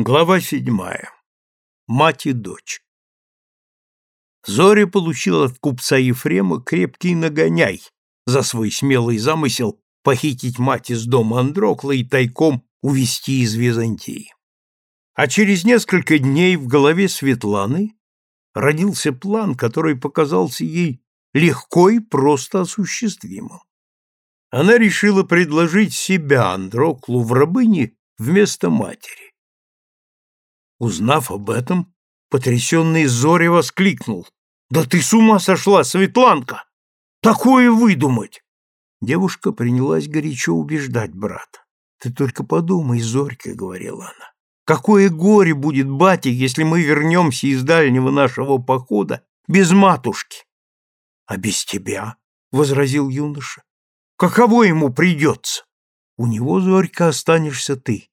Глава седьмая. Мать и дочь. Зоря получил от купца Ефрема крепкий нагоняй за свой смелый замысел похитить мать из дома Андрокла и тайком увезти из Византии. А через несколько дней в голове Светланы родился план, который показался ей легко и просто осуществимым. Она решила предложить себя Андроклу в рабыне вместо матери Узнав об этом, потрясенный Зоря воскликнул. «Да ты с ума сошла, Светланка! Такое выдумать!» Девушка принялась горячо убеждать брата. «Ты только подумай, Зорька», — говорила она. «Какое горе будет бате, если мы вернемся из дальнего нашего похода без матушки!» «А без тебя?» — возразил юноша. «Каково ему придется?» «У него, Зорька, останешься ты.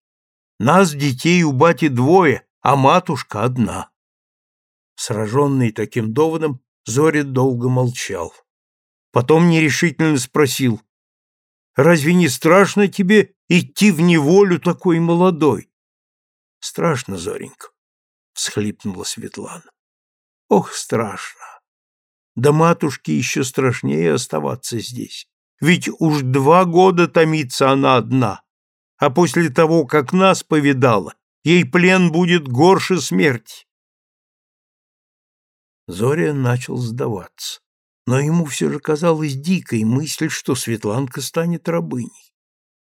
Нас, детей, у бати двое, а матушка одна. Сраженный таким доводом, Зорин долго молчал. Потом нерешительно спросил, «Разве не страшно тебе идти в неволю такой молодой?» «Страшно, Зоренька», — всхлипнула Светлана. «Ох, страшно! Да матушке еще страшнее оставаться здесь. Ведь уж два года томится она одна, а после того, как нас повидала, Ей плен будет горше смерти. Зоря начал сдаваться, но ему все же казалась дикой мысль, что Светланка станет рабыней.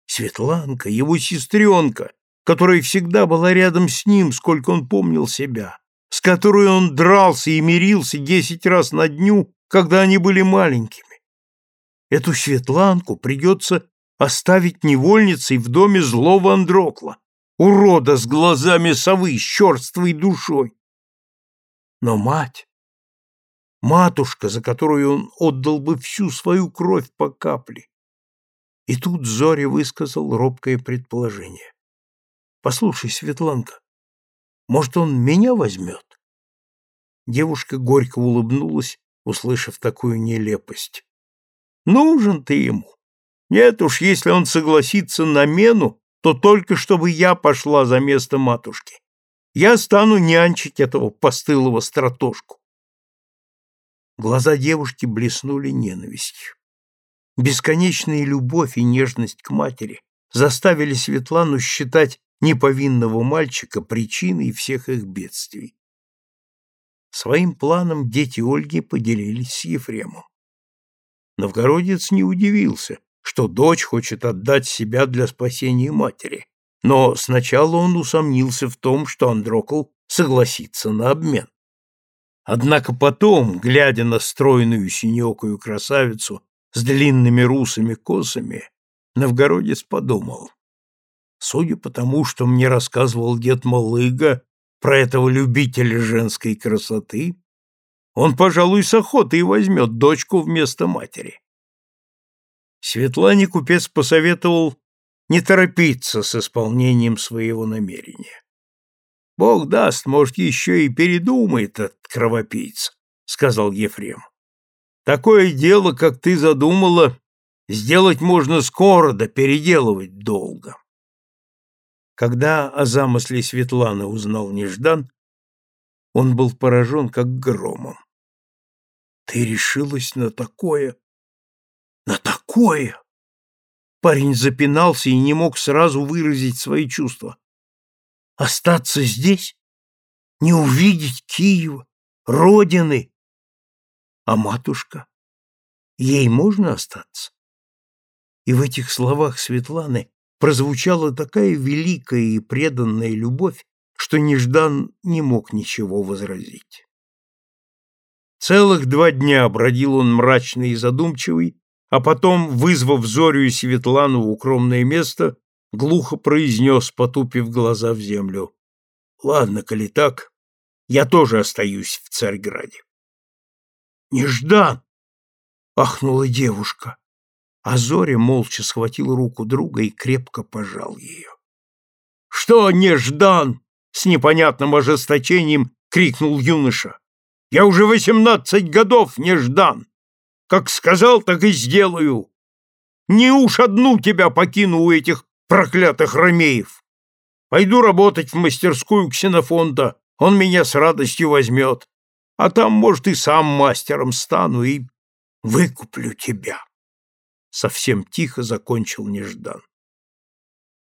Светланка, его сестренка, которая всегда была рядом с ним, сколько он помнил себя, с которой он дрался и мирился десять раз на дню, когда они были маленькими. Эту Светланку придется оставить невольницей в доме злого Андрокла, урода с глазами совы, с черствой душой. Но мать, матушка, за которую он отдал бы всю свою кровь по капле. И тут Зоря высказал робкое предположение. «Послушай, Светланка, может, он меня возьмет?» Девушка горько улыбнулась, услышав такую нелепость. «Нужен ты ему. Нет уж, если он согласится на мену, то только чтобы я пошла за место матушки. Я стану нянчить этого постылого стратошку. Глаза девушки блеснули ненавистью. Бесконечная любовь и нежность к матери заставили Светлану считать неповинного мальчика причиной всех их бедствий. Своим планом дети Ольги поделились с Ефремом. Новгородец не удивился, что дочь хочет отдать себя для спасения матери, но сначала он усомнился в том, что Андрокл согласится на обмен. Однако потом, глядя на стройную синеокую красавицу с длинными русыми косами, новгородец подумал, судя по тому, что мне рассказывал дед Малыга про этого любителя женской красоты, он, пожалуй, с охотой возьмет дочку вместо матери. Светлане купец посоветовал не торопиться с исполнением своего намерения. «Бог даст, может, еще и передумает этот кровопийца», — сказал Ефрем. «Такое дело, как ты задумала, сделать можно скоро, да переделывать долго». Когда о замысле Светланы узнал Неждан, он был поражен как громом. «Ты решилась на такое?» На такое! Парень запинался и не мог сразу выразить свои чувства. Остаться здесь? Не увидеть Киева, родины? А матушка? Ей можно остаться? И в этих словах Светланы прозвучала такая великая и преданная любовь, что Неждан не мог ничего возразить. Целых два дня бродил он мрачный и задумчивый, а потом, вызвав Зорю и Светлану в укромное место, глухо произнес, потупив глаза в землю. — Ладно, коли так, я тоже остаюсь в Царьграде. — Неждан! — ахнула девушка. А Зоря молча схватил руку друга и крепко пожал ее. — Что, Неждан? — с непонятным ожесточением крикнул юноша. — Я уже восемнадцать годов Неждан! Как сказал, так и сделаю. Не уж одну тебя покину у этих проклятых ромеев. Пойду работать в мастерскую Ксенофонта, он меня с радостью возьмет. А там, может, и сам мастером стану и выкуплю тебя. Совсем тихо закончил Неждан.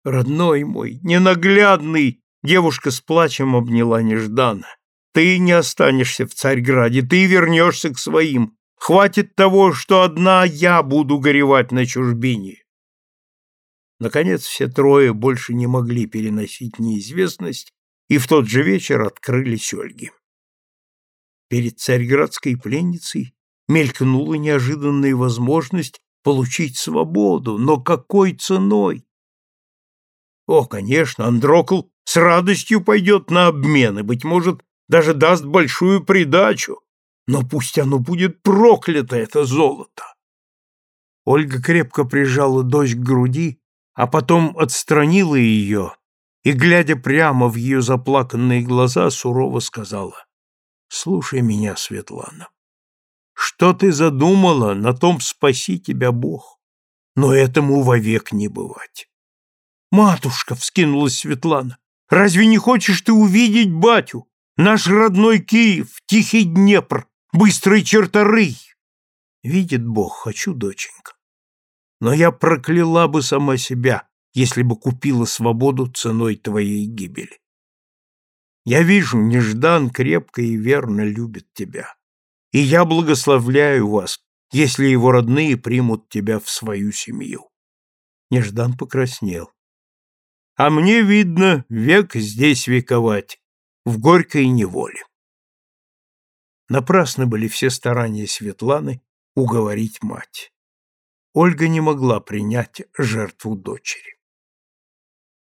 Родной мой, ненаглядный, девушка с плачем обняла Неждана. Ты не останешься в Царьграде, ты вернешься к своим. Хватит того, что одна я буду горевать на чужбине. Наконец все трое больше не могли переносить неизвестность и в тот же вечер открылись Ольги. Перед царьградской пленницей мелькнула неожиданная возможность получить свободу, но какой ценой? О, конечно, Андрокл с радостью пойдет на обмен и, быть может, даже даст большую придачу, но пусть оно будет проклято, это золото. Ольга крепко прижала дочь к груди, а потом отстранила ее и, глядя прямо в ее заплаканные глаза, сурово сказала, «Слушай меня, Светлана. Что ты задумала, на том спаси тебя Бог, но этому вовек не бывать». «Матушка!» — вскинулась Светлана. «Разве не хочешь ты увидеть батю? Наш родной Киев, тихий Днепр, быстрый черторый!» «Видит Бог, хочу, доченька. Но я прокляла бы сама себя, если бы купила свободу ценой твоей гибели. Я вижу, Неждан крепко и верно любит тебя. И я благословляю вас, если его родные примут тебя в свою семью. Неждан покраснел. А мне, видно, век здесь вековать, в горькой неволе. Напрасно были все старания Светланы уговорить мать. Ольга не могла принять жертву дочери.